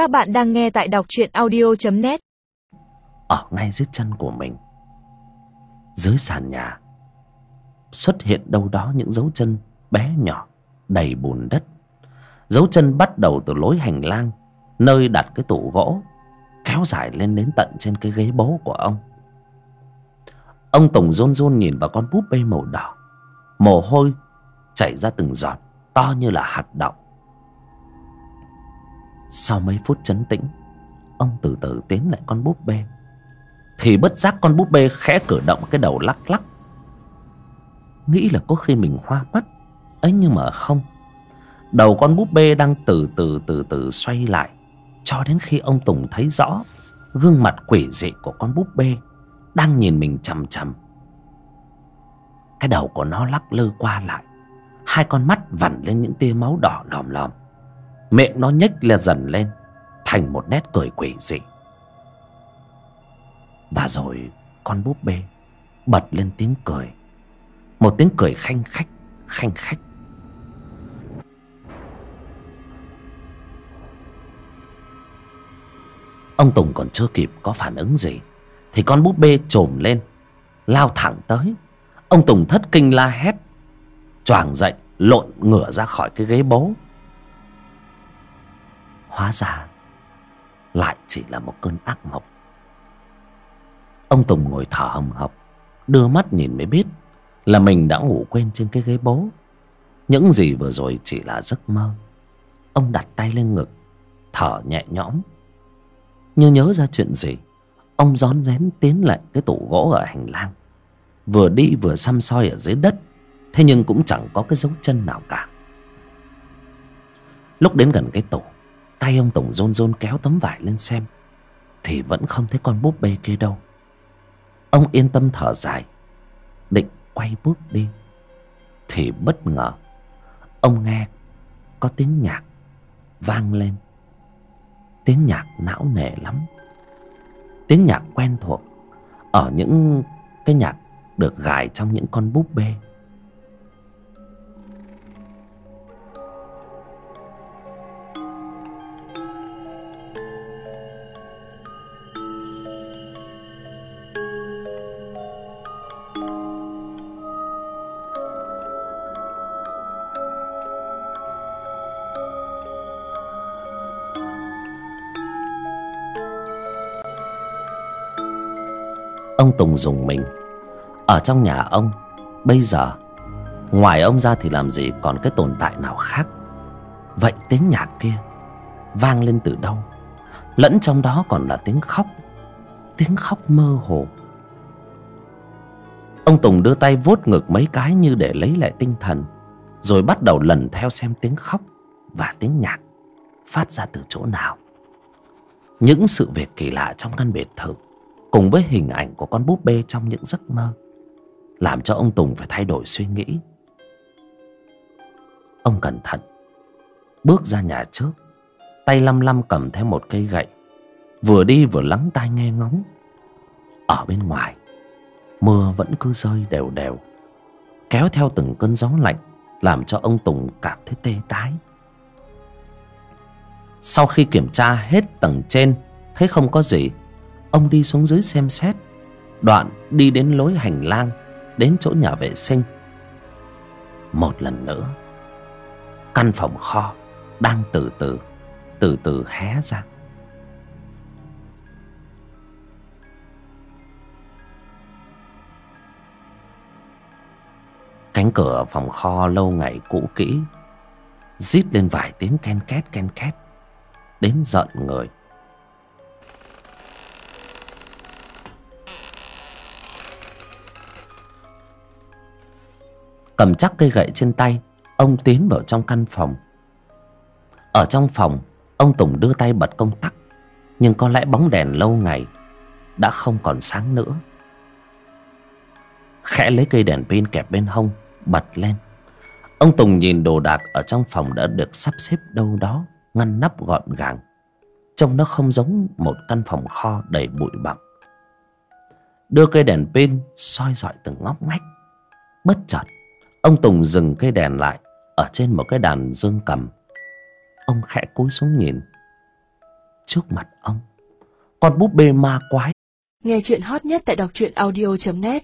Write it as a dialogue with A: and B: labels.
A: Các bạn đang nghe tại đọc truyện audio.net
B: Ở ngay dưới chân của mình, Dưới sàn nhà, Xuất hiện đâu đó những dấu chân bé nhỏ, Đầy bùn đất. Dấu chân bắt đầu từ lối hành lang, Nơi đặt cái tủ gỗ, Kéo dài lên đến tận trên cái ghế bố của ông. Ông Tùng rôn rôn nhìn vào con búp bê màu đỏ. Mồ hôi chảy ra từng giọt, To như là hạt đậu. Sau mấy phút chấn tĩnh, Ông từ từ tiến lại con búp bê. Thì bất giác con búp bê khẽ cử động cái đầu lắc lắc. Nghĩ là có khi mình hoa mắt. Ấy nhưng mà không. Đầu con búp bê đang từ từ từ từ xoay lại. Cho đến khi ông Tùng thấy rõ, Gương mặt quỷ dị của con búp bê Đang nhìn mình chằm chằm. Cái đầu của nó lắc lư qua lại. Hai con mắt vằn lên những tia máu đỏ lòm lòm. Miệng nó nhếch lên dần lên, Thành một nét cười quỷ dị. Và rồi con búp bê Bật lên tiếng cười, Một tiếng cười khanh khách Khanh khách. Ông Tùng còn chưa kịp có phản ứng gì, Thì con búp bê trồm lên, Lao thẳng tới. Ông Tùng thất kinh la hét, choàng dậy, lộn ngửa ra khỏi cái ghế bố hóa ra lại chỉ là một cơn ác mộng. Ông tùng ngồi thở hồng hộc, đưa mắt nhìn mới biết là mình đã ngủ quên trên cái ghế bố. Những gì vừa rồi chỉ là giấc mơ. Ông đặt tay lên ngực, thở nhẹ nhõm. Như nhớ ra chuyện gì, ông rón rén tiến lại cái tủ gỗ ở hành lang. Vừa đi vừa xăm soi ở dưới đất, thế nhưng cũng chẳng có cái dấu chân nào cả. Lúc đến gần cái tủ tay ông tổng rôn rôn kéo tấm vải lên xem, thì vẫn không thấy con búp bê kia đâu. Ông yên tâm thở dài, định quay bước đi, thì bất ngờ, ông nghe có tiếng nhạc vang lên. Tiếng nhạc não nề lắm. Tiếng nhạc quen thuộc ở những cái nhạc được gài trong những con búp bê. Ông tùng dùng mình. Ở trong nhà ông, bây giờ, ngoài ông ra thì làm gì còn cái tồn tại nào khác? Vậy tiếng nhạc kia vang lên từ đâu? Lẫn trong đó còn là tiếng khóc tiếng khóc mơ hồ. Ông tùng đưa tay vuốt ngực mấy cái như để lấy lại tinh thần, rồi bắt đầu lần theo xem tiếng khóc và tiếng nhạc phát ra từ chỗ nào. Những sự việc kỳ lạ trong căn biệt thự cùng với hình ảnh của con búp bê trong những giấc mơ, làm cho ông tùng phải thay đổi suy nghĩ. Ông cẩn thận, bước ra nhà trước, tay lăm lăm cầm theo một cây gậy, vừa đi vừa lắng tai nghe ngóng. Ở bên ngoài, mưa vẫn cứ rơi đều đều, kéo theo từng cơn gió lạnh, làm cho ông tùng cảm thấy tê tái. Sau khi kiểm tra hết tầng trên, thấy không có gì ông đi xuống dưới xem xét. Đoạn đi đến lối hành lang, đến chỗ nhà vệ sinh. Một lần nữa, căn phòng kho đang từ từ từ từ hé ra. Cánh cửa phòng kho lâu ngày cũ kỹ, rít lên vài tiếng ken két ken két, đến giận người. Cầm chắc cây gậy trên tay, ông tiến vào trong căn phòng. Ở trong phòng, ông tùng đưa tay bật công tắc, nhưng có lẽ bóng đèn lâu ngày đã không còn sáng nữa. Khẽ lấy cây đèn pin kẹp bên hông, bật lên. Ông tùng nhìn đồ đạc ở trong phòng đã được sắp xếp đâu đó, ngăn nắp gọn gàng. Trông nó không giống một căn phòng kho đầy bụi bặm. Đưa cây đèn pin soi dọi từng ngóc ngách, bất chợt ông tùng dừng cây đèn lại, ở trên một cái đàn dương cầm. Ông khẽ cúi xuống nhìn. Trước mặt ông, con búp bê ma quái.
C: Nghe chuyện hot nhất tại đọc truyện audio.net